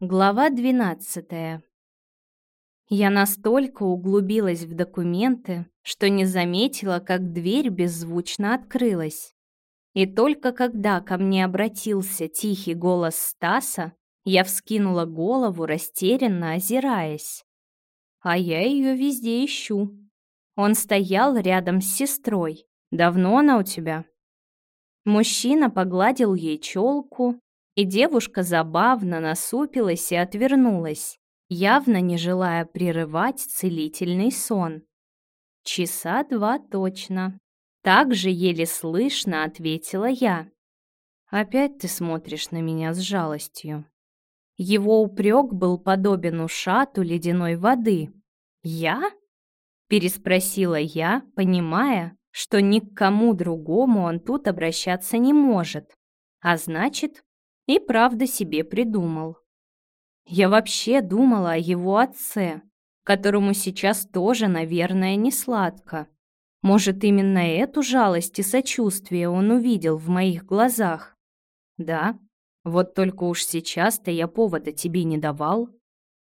Глава 12. Я настолько углубилась в документы, что не заметила, как дверь беззвучно открылась. И только когда ко мне обратился тихий голос Стаса, я вскинула голову, растерянно озираясь. А я ее везде ищу. Он стоял рядом с сестрой. «Давно она у тебя?» Мужчина погладил ей челку, и девушка забавно насупилась и отвернулась, явно не желая прерывать целительный сон. «Часа два точно». Так же еле слышно ответила я. «Опять ты смотришь на меня с жалостью». Его упрек был подобен ушату ледяной воды. «Я?» — переспросила я, понимая, что ни к кому другому он тут обращаться не может, а значит, и правда себе придумал. Я вообще думала о его отце, которому сейчас тоже, наверное, не сладко. Может, именно эту жалость и сочувствие он увидел в моих глазах? Да, вот только уж сейчас-то я повода тебе не давал,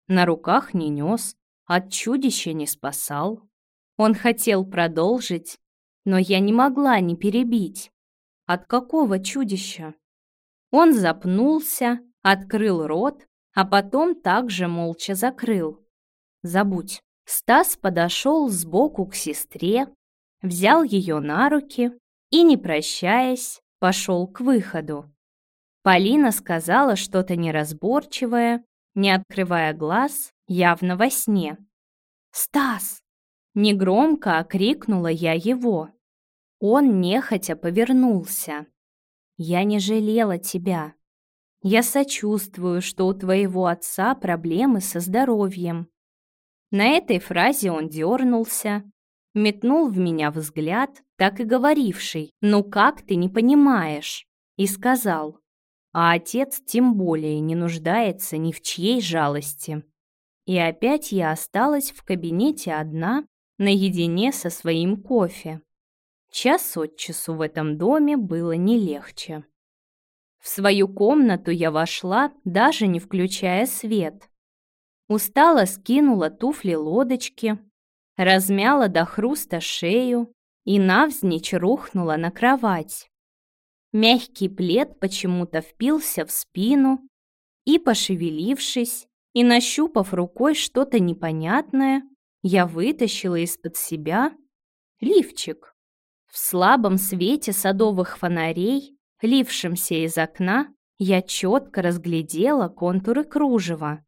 на руках не нес, от чудища не спасал. Он хотел продолжить, но я не могла не перебить. От какого чудища? Он запнулся, открыл рот, а потом также молча закрыл. Забудь. Стас подошел сбоку к сестре, взял ее на руки и, не прощаясь, пошел к выходу. Полина сказала что-то неразборчивое, не открывая глаз, явно во сне. «Стас!» Негромко окрикнула я его. Он нехотя повернулся. «Я не жалела тебя. Я сочувствую, что у твоего отца проблемы со здоровьем». На этой фразе он дернулся, метнул в меня взгляд, так и говоривший «Ну как ты не понимаешь?» и сказал «А отец тем более не нуждается ни в чьей жалости». И опять я осталась в кабинете одна, наедине со своим кофе. Час от часу в этом доме было не легче. В свою комнату я вошла, даже не включая свет. Устала скинула туфли-лодочки, размяла до хруста шею и навзничь рухнула на кровать. Мягкий плед почему-то впился в спину и, пошевелившись и нащупав рукой что-то непонятное, я вытащила из-под себя лифчик. В слабом свете садовых фонарей, лившемся из окна, я четко разглядела контуры кружева.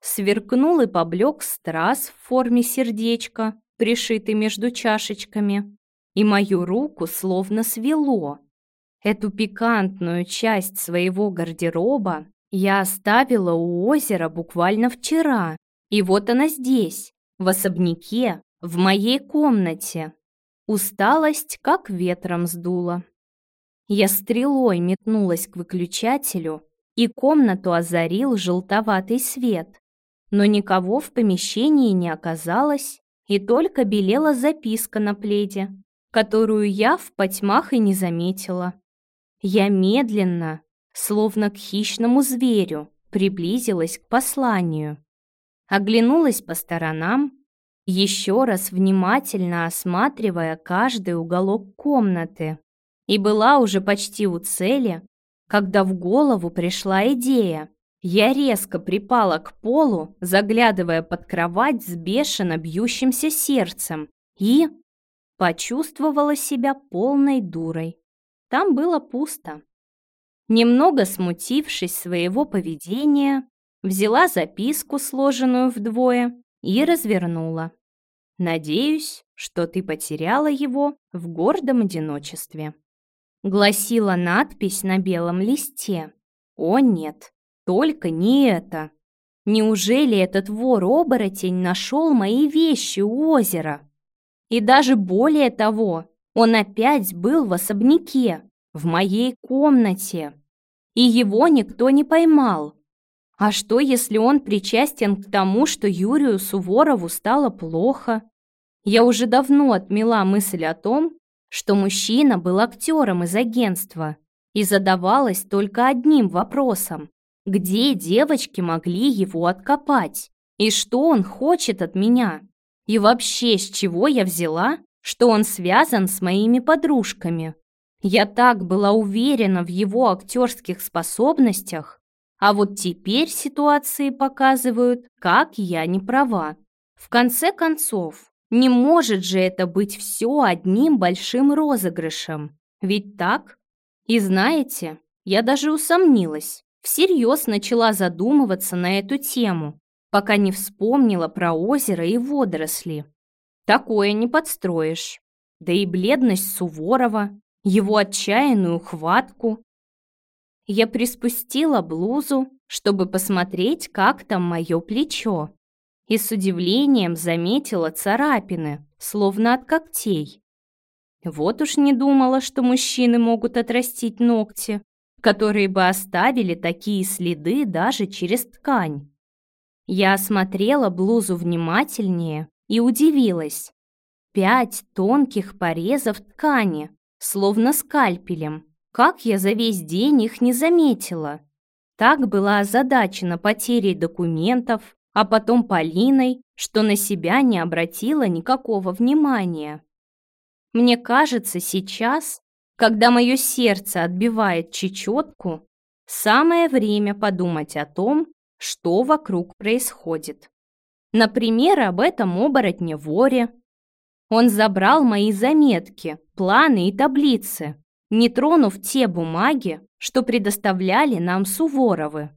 Сверкнул и поблек страз в форме сердечка, пришитый между чашечками, и мою руку словно свело. Эту пикантную часть своего гардероба я оставила у озера буквально вчера, и вот она здесь, в особняке, в моей комнате. Усталость как ветром сдула. Я стрелой метнулась к выключателю, и комнату озарил желтоватый свет. Но никого в помещении не оказалось, и только белела записка на пледе, которую я в потьмах и не заметила. Я медленно, словно к хищному зверю, приблизилась к посланию. Оглянулась по сторонам, еще раз внимательно осматривая каждый уголок комнаты. И была уже почти у цели, когда в голову пришла идея. Я резко припала к полу, заглядывая под кровать с бешено бьющимся сердцем и почувствовала себя полной дурой. Там было пусто. Немного смутившись своего поведения, взяла записку, сложенную вдвое, и развернула. «Надеюсь, что ты потеряла его в гордом одиночестве», гласила надпись на белом листе. «О нет, только не это! Неужели этот вор-оборотень нашел мои вещи у озера? И даже более того, он опять был в особняке, в моей комнате, и его никто не поймал. А что, если он причастен к тому, что Юрию Суворову стало плохо? Я уже давно отмела мысль о том, что мужчина был актером из агентства и задавалась только одним вопросом. Где девочки могли его откопать? И что он хочет от меня? И вообще, с чего я взяла, что он связан с моими подружками? Я так была уверена в его актерских способностях, а вот теперь ситуации показывают, как я не права. В конце концов, не может же это быть все одним большим розыгрышем. Ведь так? И знаете, я даже усомнилась, всерьез начала задумываться на эту тему, пока не вспомнила про озеро и водоросли. Такое не подстроишь. Да и бледность Суворова, его отчаянную хватку. Я приспустила блузу, чтобы посмотреть, как там мое плечо, и с удивлением заметила царапины, словно от когтей. Вот уж не думала, что мужчины могут отрастить ногти, которые бы оставили такие следы даже через ткань. Я осмотрела блузу внимательнее и удивилась. Пять тонких порезов ткани, словно скальпелем. Как я за весь день их не заметила? Так была озадачена потерей документов, а потом Полиной, что на себя не обратила никакого внимания. Мне кажется, сейчас, когда мое сердце отбивает чечетку, самое время подумать о том, что вокруг происходит. Например, об этом оборотне воре. Он забрал мои заметки, планы и таблицы, не тронув те бумаги, что предоставляли нам Суворовы.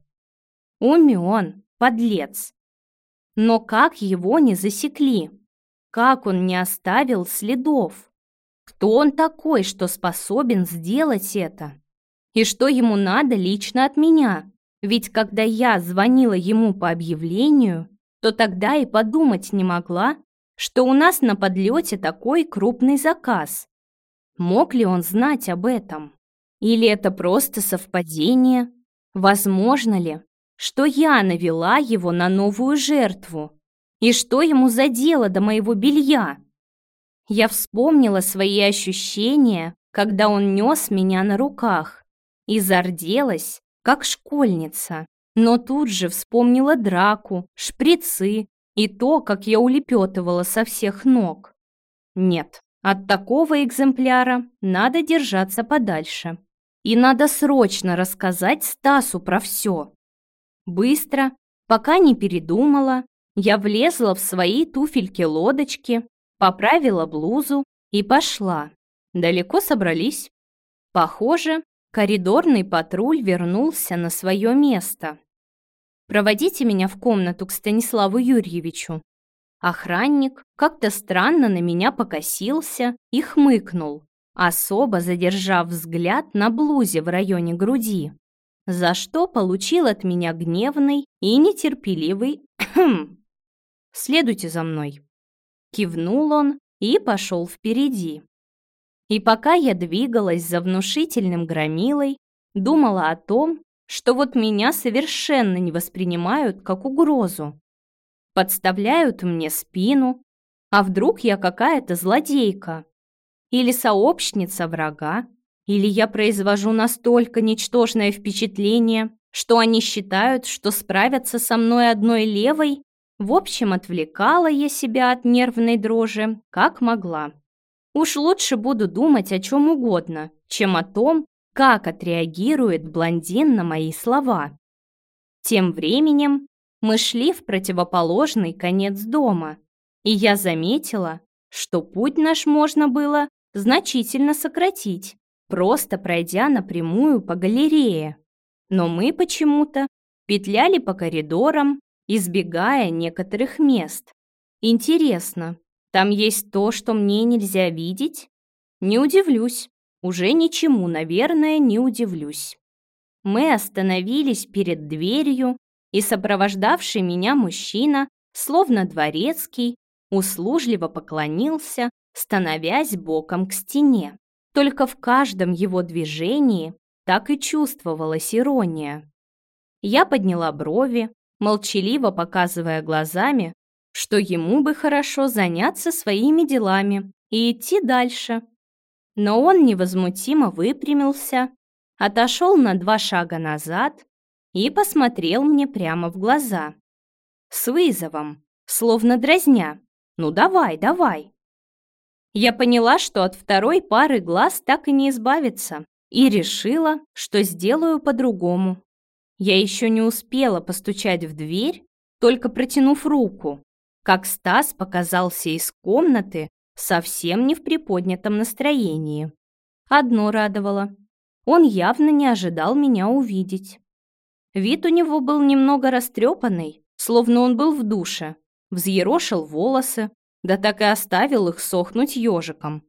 Умен, подлец. Но как его не засекли? Как он не оставил следов? Кто он такой, что способен сделать это? И что ему надо лично от меня? Ведь когда я звонила ему по объявлению, то тогда и подумать не могла, что у нас на подлете такой крупный заказ. Мог ли он знать об этом? Или это просто совпадение? Возможно ли, что я навела его на новую жертву? И что ему за дело до моего белья? Я вспомнила свои ощущения, когда он нес меня на руках, и зарделась, как школьница. Но тут же вспомнила драку, шприцы и то, как я улепетывала со всех ног. Нет, от такого экземпляра надо держаться подальше. И надо срочно рассказать Стасу про все. Быстро, пока не передумала, я влезла в свои туфельки-лодочки поправила блузу и пошла. Далеко собрались. Похоже, коридорный патруль вернулся на свое место. «Проводите меня в комнату к Станиславу Юрьевичу». Охранник как-то странно на меня покосился и хмыкнул, особо задержав взгляд на блузе в районе груди, за что получил от меня гневный и нетерпеливый «Следуйте за мной». Кивнул он и пошел впереди. И пока я двигалась за внушительным громилой, думала о том, что вот меня совершенно не воспринимают как угрозу. Подставляют мне спину, а вдруг я какая-то злодейка? Или сообщница врага? Или я произвожу настолько ничтожное впечатление, что они считают, что справятся со мной одной левой в общем, отвлекала я себя от нервной дрожи, как могла. Уж лучше буду думать о чем угодно, чем о том, как отреагирует блондин на мои слова. Тем временем мы шли в противоположный конец дома, и я заметила, что путь наш можно было значительно сократить, просто пройдя напрямую по галерее. Но мы почему-то петляли по коридорам, избегая некоторых мест. Интересно, там есть то, что мне нельзя видеть? Не удивлюсь. Уже ничему, наверное, не удивлюсь. Мы остановились перед дверью, и сопровождавший меня мужчина, словно дворецкий, услужливо поклонился, становясь боком к стене. Только в каждом его движении так и чувствовалась ирония. Я подняла брови, молчаливо показывая глазами, что ему бы хорошо заняться своими делами и идти дальше. Но он невозмутимо выпрямился, отошел на два шага назад и посмотрел мне прямо в глаза. С вызовом, словно дразня. «Ну давай, давай!» Я поняла, что от второй пары глаз так и не избавиться, и решила, что сделаю по-другому. Я еще не успела постучать в дверь, только протянув руку, как Стас показался из комнаты совсем не в приподнятом настроении. Одно радовало. Он явно не ожидал меня увидеть. Вид у него был немного растрепанный, словно он был в душе, взъерошил волосы, да так и оставил их сохнуть ежиком.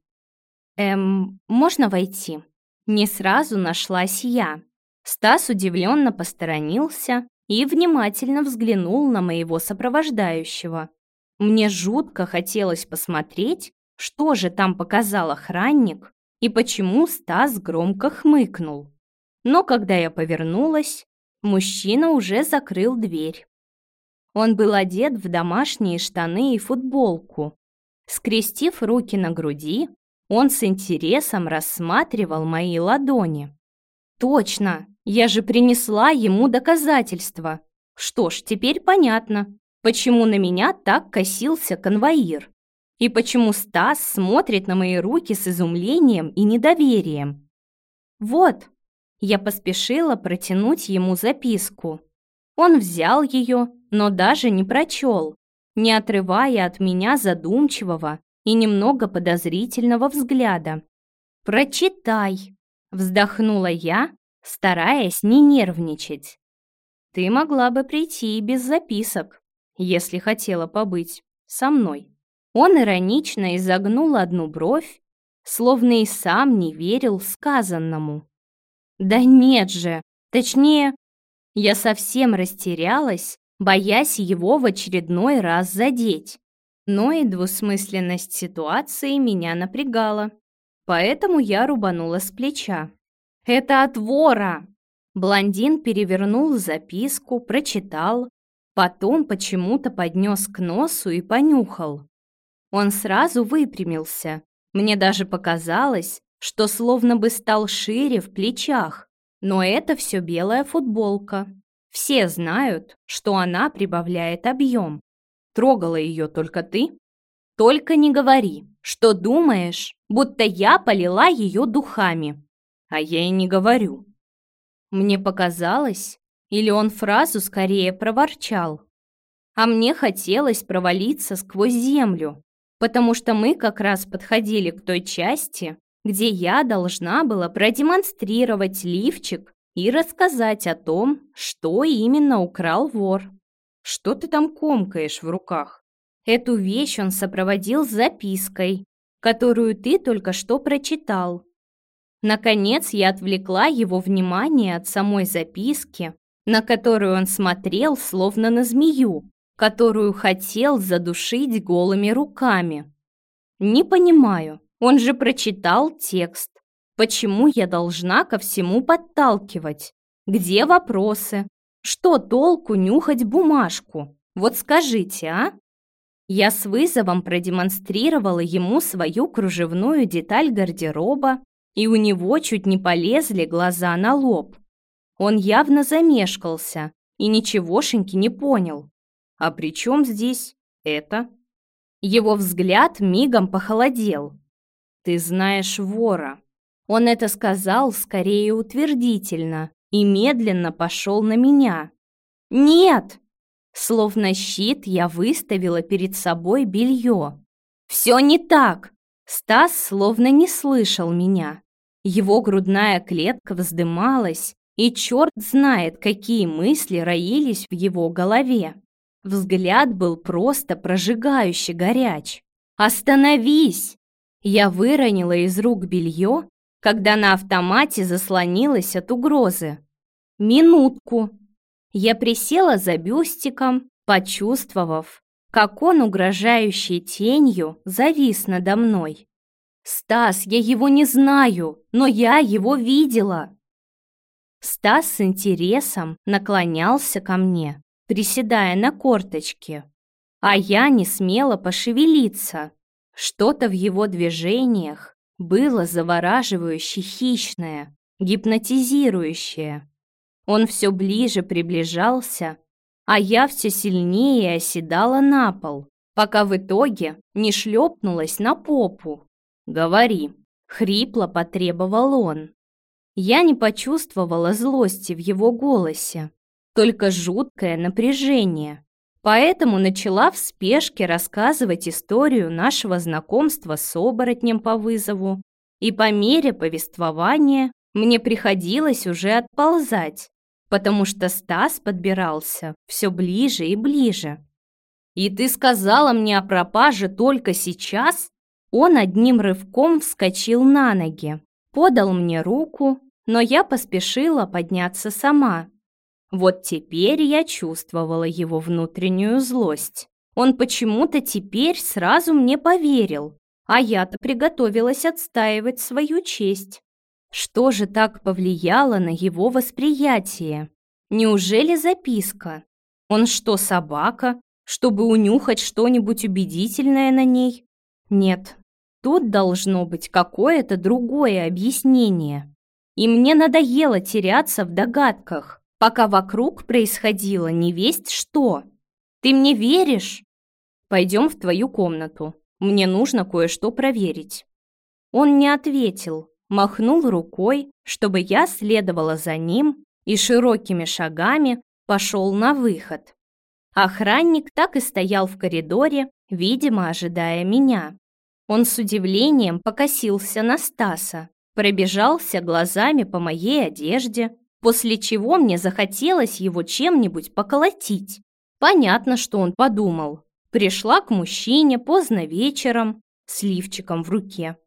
«Эм, можно войти?» Не сразу нашлась я. Стас удивленно посторонился и внимательно взглянул на моего сопровождающего. Мне жутко хотелось посмотреть, что же там показал охранник и почему Стас громко хмыкнул. Но когда я повернулась, мужчина уже закрыл дверь. Он был одет в домашние штаны и футболку. Скрестив руки на груди, он с интересом рассматривал мои ладони. «Точно! Я же принесла ему доказательства! Что ж, теперь понятно, почему на меня так косился конвоир и почему Стас смотрит на мои руки с изумлением и недоверием. Вот, я поспешила протянуть ему записку. Он взял ее, но даже не прочел, не отрывая от меня задумчивого и немного подозрительного взгляда. «Прочитай!» — вздохнула я, стараясь не нервничать. «Ты могла бы прийти и без записок, если хотела побыть со мной». Он иронично изогнул одну бровь, словно и сам не верил сказанному. «Да нет же! Точнее, я совсем растерялась, боясь его в очередной раз задеть. Но и двусмысленность ситуации меня напрягала. Поэтому я рубанула с плеча. «Это от вора!» Блондин перевернул записку, прочитал, потом почему-то поднес к носу и понюхал. Он сразу выпрямился. Мне даже показалось, что словно бы стал шире в плечах. Но это все белая футболка. Все знают, что она прибавляет объем. Трогала ее только ты? Только не говори, что думаешь, будто я полила ее духами. А я и не говорю. Мне показалось, или он фразу скорее проворчал. А мне хотелось провалиться сквозь землю, потому что мы как раз подходили к той части, где я должна была продемонстрировать лифчик и рассказать о том, что именно украл вор. Что ты там комкаешь в руках? Эту вещь он сопроводил запиской, которую ты только что прочитал. Наконец я отвлекла его внимание от самой записки, на которую он смотрел, словно на змею, которую хотел задушить голыми руками. Не понимаю, он же прочитал текст. Почему я должна ко всему подталкивать? Где вопросы? Что толку нюхать бумажку? Вот скажите, а? Я с вызовом продемонстрировала ему свою кружевную деталь гардероба, и у него чуть не полезли глаза на лоб. Он явно замешкался и ничегошеньки не понял. А при чем здесь это? Его взгляд мигом похолодел. «Ты знаешь вора». Он это сказал скорее утвердительно и медленно пошел на меня. «Нет!» Словно щит я выставила перед собой белье. «Все не так!» Стас словно не слышал меня. Его грудная клетка вздымалась, и черт знает, какие мысли роились в его голове. Взгляд был просто прожигающе горяч. «Остановись!» Я выронила из рук белье, когда на автомате заслонилась от угрозы. Минутку. Я присела за бюстиком, почувствовав, как он, угрожающей тенью, завис надо мной. «Стас, я его не знаю, но я его видела!» Стас с интересом наклонялся ко мне, приседая на корточке, а я не смела пошевелиться, что-то в его движениях было завораживающе хищное, гипнотизирующее. Он все ближе приближался, а я все сильнее оседала на пол, пока в итоге не шлепнулась на попу. «Говори», — хрипло потребовал он. Я не почувствовала злости в его голосе, только жуткое напряжение. Поэтому начала в спешке рассказывать историю нашего знакомства с оборотнем по вызову, и по мере повествования мне приходилось уже отползать, потому что Стас подбирался все ближе и ближе. «И ты сказала мне о пропаже только сейчас?» Он одним рывком вскочил на ноги, подал мне руку, но я поспешила подняться сама. Вот теперь я чувствовала его внутреннюю злость. Он почему-то теперь сразу мне поверил, а я-то приготовилась отстаивать свою честь. Что же так повлияло на его восприятие? Неужели записка? Он что, собака, чтобы унюхать что-нибудь убедительное на ней? Нет, тут должно быть какое-то другое объяснение. И мне надоело теряться в догадках пока вокруг происходило не весть что. Ты мне веришь? Пойдем в твою комнату. Мне нужно кое-что проверить. Он не ответил, махнул рукой, чтобы я следовала за ним и широкими шагами пошел на выход. Охранник так и стоял в коридоре, видимо, ожидая меня. Он с удивлением покосился на Стаса, пробежался глазами по моей одежде, после чего мне захотелось его чем-нибудь поколотить. Понятно, что он подумал. Пришла к мужчине поздно вечером с лифчиком в руке.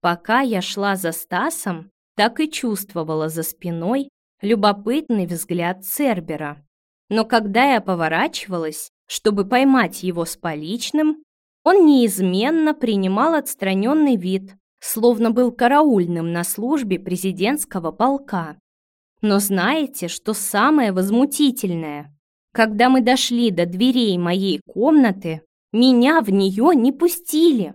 Пока я шла за Стасом, так и чувствовала за спиной любопытный взгляд Цербера. Но когда я поворачивалась, чтобы поймать его с поличным, он неизменно принимал отстраненный вид, словно был караульным на службе президентского полка. Но знаете, что самое возмутительное? Когда мы дошли до дверей моей комнаты, меня в нее не пустили.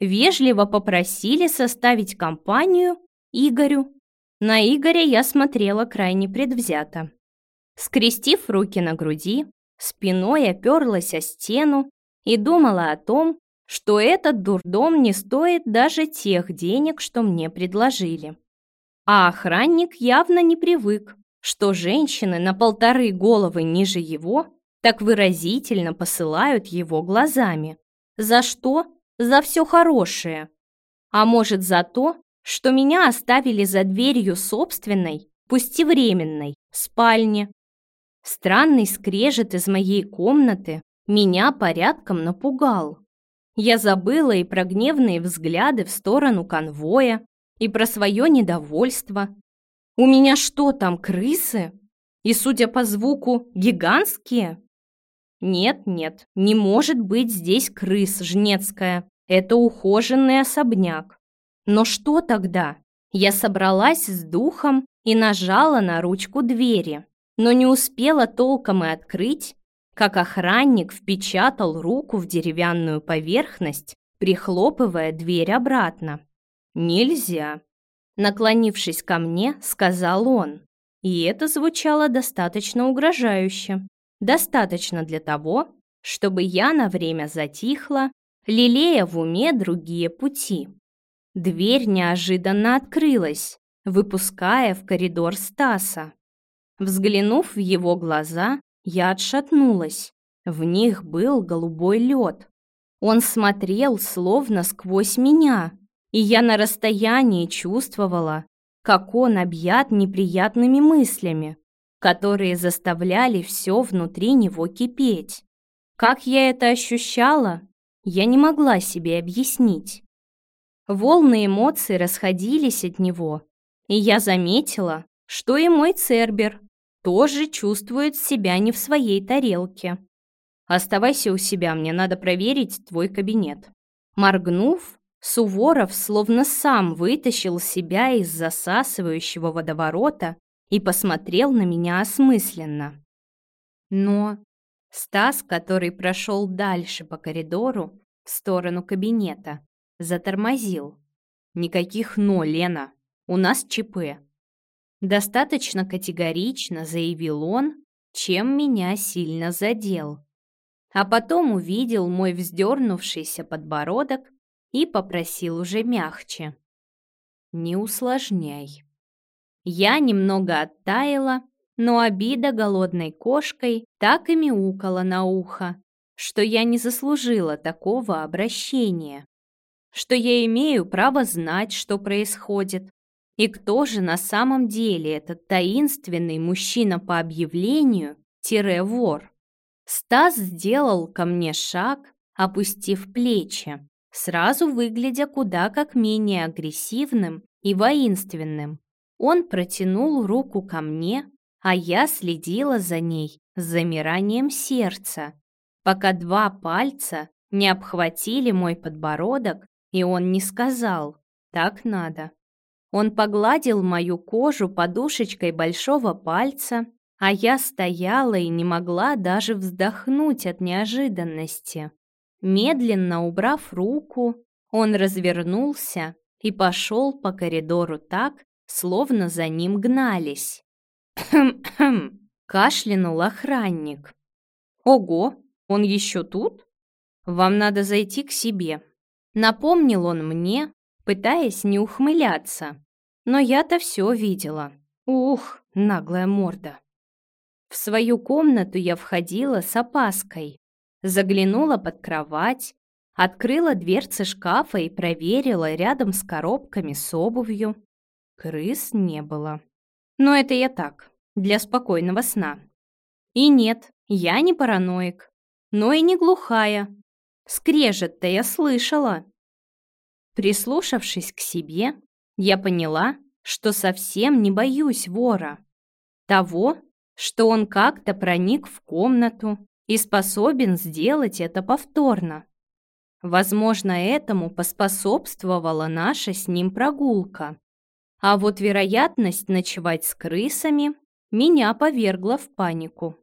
Вежливо попросили составить компанию Игорю. На Игоря я смотрела крайне предвзято. Скрестив руки на груди, спиной оперлась о стену и думала о том, что этот дурдом не стоит даже тех денег, что мне предложили. А охранник явно не привык, что женщины на полторы головы ниже его так выразительно посылают его глазами. За что? За все хорошее. А может за то, что меня оставили за дверью собственной, пусть и временной, спальни. Странный скрежет из моей комнаты меня порядком напугал. Я забыла и про гневные взгляды в сторону конвоя, и про свое недовольство. У меня что там, крысы? И, судя по звуку, гигантские? Нет, нет, не может быть здесь крыс, Жнецкая. Это ухоженный особняк. Но что тогда? Я собралась с духом и нажала на ручку двери, но не успела толком и открыть, как охранник впечатал руку в деревянную поверхность, прихлопывая дверь обратно. «Нельзя», — наклонившись ко мне, сказал он. И это звучало достаточно угрожающе. Достаточно для того, чтобы я на время затихла, лелея в уме другие пути. Дверь неожиданно открылась, выпуская в коридор Стаса. Взглянув в его глаза, я отшатнулась. В них был голубой лед. Он смотрел словно сквозь меня, и я на расстоянии чувствовала, как он объят неприятными мыслями, которые заставляли все внутри него кипеть. Как я это ощущала, я не могла себе объяснить. Волны эмоций расходились от него, и я заметила, что и мой Цербер тоже чувствует себя не в своей тарелке. «Оставайся у себя, мне надо проверить твой кабинет». Моргнув, Суворов словно сам вытащил себя из засасывающего водоворота и посмотрел на меня осмысленно. Но Стас, который прошел дальше по коридору в сторону кабинета, затормозил. «Никаких «но», Лена. У нас ЧП». Достаточно категорично заявил он, чем меня сильно задел. А потом увидел мой вздернувшийся подбородок и попросил уже мягче. «Не усложняй». Я немного оттаяла, но обида голодной кошкой так и мяукала на ухо, что я не заслужила такого обращения, что я имею право знать, что происходит, и кто же на самом деле этот таинственный мужчина по объявлению-вор. Стас сделал ко мне шаг, опустив плечи, сразу выглядя куда как менее агрессивным и воинственным. Он протянул руку ко мне, а я следила за ней с замиранием сердца, пока два пальца не обхватили мой подбородок, и он не сказал «так надо». Он погладил мою кожу подушечкой большого пальца, а я стояла и не могла даже вздохнуть от неожиданности. Медленно убрав руку, он развернулся и пошел по коридору так, словно за ним гнались. «Хм-хм!» — кашлянул охранник. «Ого, он еще тут? Вам надо зайти к себе». Напомнил он мне, пытаясь не ухмыляться. Но я-то все видела. Ух, наглая морда. В свою комнату я входила с опаской. Заглянула под кровать, открыла дверцы шкафа и проверила рядом с коробками с обувью. Крыс не было. Но это я так, для спокойного сна. И нет, я не параноик, но и не глухая. Скрежет-то я слышала. Прислушавшись к себе, я поняла, что совсем не боюсь вора. Того, что он как-то проник в комнату и способен сделать это повторно. Возможно, этому поспособствовала наша с ним прогулка. А вот вероятность ночевать с крысами меня повергла в панику.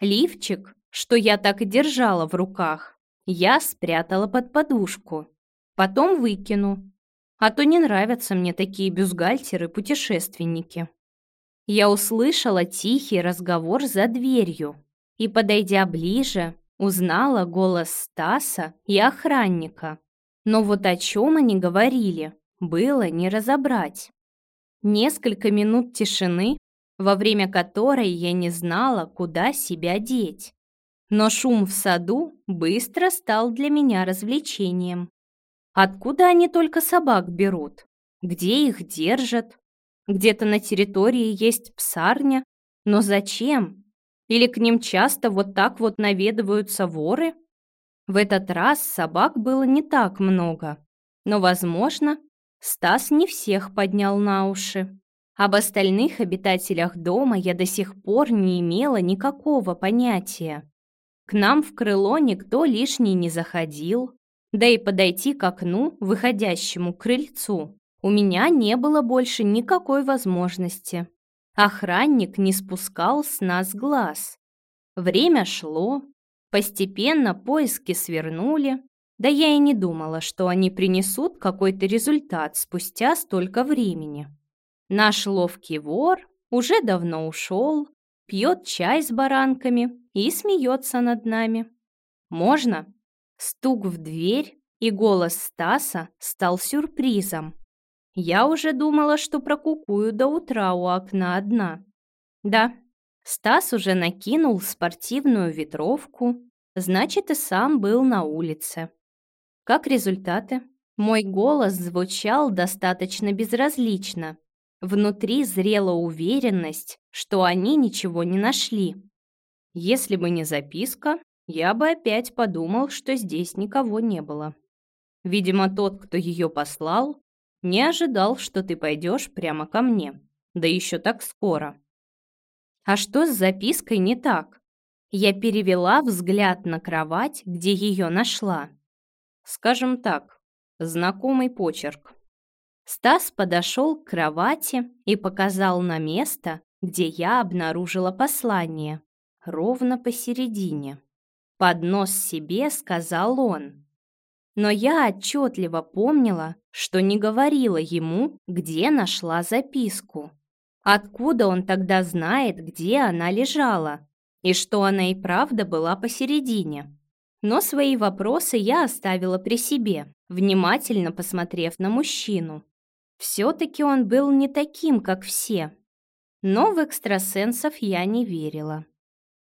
Лифчик, что я так и держала в руках, я спрятала под подушку. Потом выкину, а то не нравятся мне такие бюстгальтеры-путешественники. Я услышала тихий разговор за дверью и, подойдя ближе, узнала голос Стаса и охранника. Но вот о чем они говорили, было не разобрать. Несколько минут тишины, во время которой я не знала, куда себя деть. Но шум в саду быстро стал для меня развлечением. Откуда они только собак берут? Где их держат? Где-то на территории есть псарня. Но зачем? Или к ним часто вот так вот наведываются воры? В этот раз собак было не так много. Но, возможно, Стас не всех поднял на уши. Об остальных обитателях дома я до сих пор не имела никакого понятия. К нам в крыло никто лишний не заходил, да и подойти к окну, выходящему к крыльцу, у меня не было больше никакой возможности. Охранник не спускал с нас глаз. Время шло, постепенно поиски свернули, да я и не думала, что они принесут какой-то результат спустя столько времени. Наш ловкий вор уже давно ушел, пьет чай с баранками и смеется над нами. Можно? Стук в дверь и голос Стаса стал сюрпризом. Я уже думала, что прокукую до утра у окна одна. Да, Стас уже накинул спортивную ветровку, значит, и сам был на улице. Как результаты? Мой голос звучал достаточно безразлично. Внутри зрела уверенность, что они ничего не нашли. Если бы не записка, я бы опять подумал, что здесь никого не было. Видимо, тот, кто ее послал, не ожидал, что ты пойдешь прямо ко мне, да еще так скоро. А что с запиской не так? Я перевела взгляд на кровать, где ее нашла. Скажем так, знакомый почерк. Стас подошел к кровати и показал на место, где я обнаружила послание, ровно посередине. Под нос себе сказал он. Но я отчетливо помнила, что не говорила ему, где нашла записку. Откуда он тогда знает, где она лежала? И что она и правда была посередине? Но свои вопросы я оставила при себе, внимательно посмотрев на мужчину. Все-таки он был не таким, как все. Но в экстрасенсов я не верила.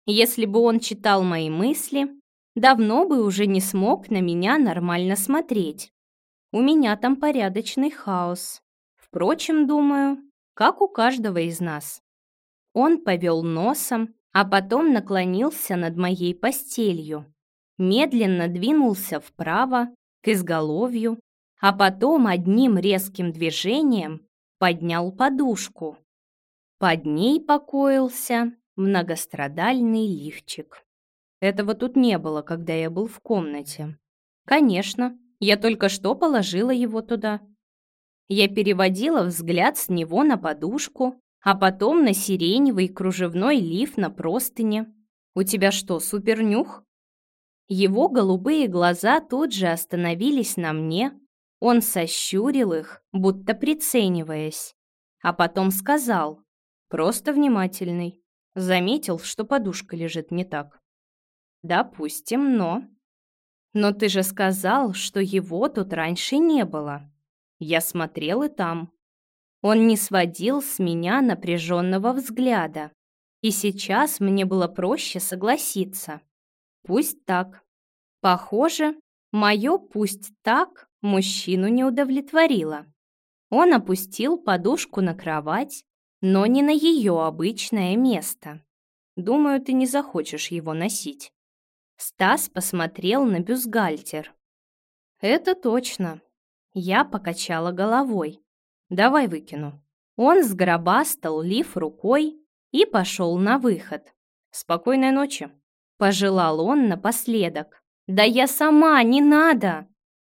Если бы он читал мои мысли, давно бы уже не смог на меня нормально смотреть. У меня там порядочный хаос. Впрочем, думаю, как у каждого из нас. Он повел носом, а потом наклонился над моей постелью, медленно двинулся вправо, к изголовью, а потом одним резким движением поднял подушку. Под ней покоился многострадальный лифчик. Этого тут не было, когда я был в комнате. Конечно, я только что положила его туда. Я переводила взгляд с него на подушку, а потом на сиреневый кружевной лиф на простыне. «У тебя что, супернюх?» Его голубые глаза тут же остановились на мне. Он сощурил их, будто прицениваясь. А потом сказал, просто внимательный. Заметил, что подушка лежит не так. «Допустим, но...» «Но ты же сказал, что его тут раньше не было», я смотрел и там. Он не сводил с меня напряженного взгляда. И сейчас мне было проще согласиться. Пусть так. Похоже, мое «пусть так» мужчину не удовлетворило. Он опустил подушку на кровать, но не на ее обычное место. Думаю, ты не захочешь его носить. Стас посмотрел на бюстгальтер. Это точно. Я покачала головой. «Давай выкину». Он сгробастал лиф рукой и пошел на выход. «Спокойной ночи», — пожелал он напоследок. «Да я сама, не надо!»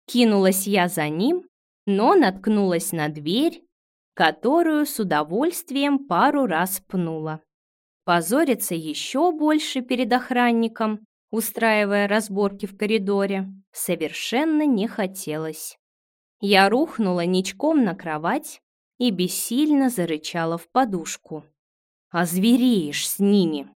Кинулась я за ним, но наткнулась на дверь, которую с удовольствием пару раз пнула. Позориться еще больше перед охранником, устраивая разборки в коридоре, совершенно не хотелось. Я рухнула ничком на кровать и бессильно зарычала в подушку. «Озвереешь с ними!»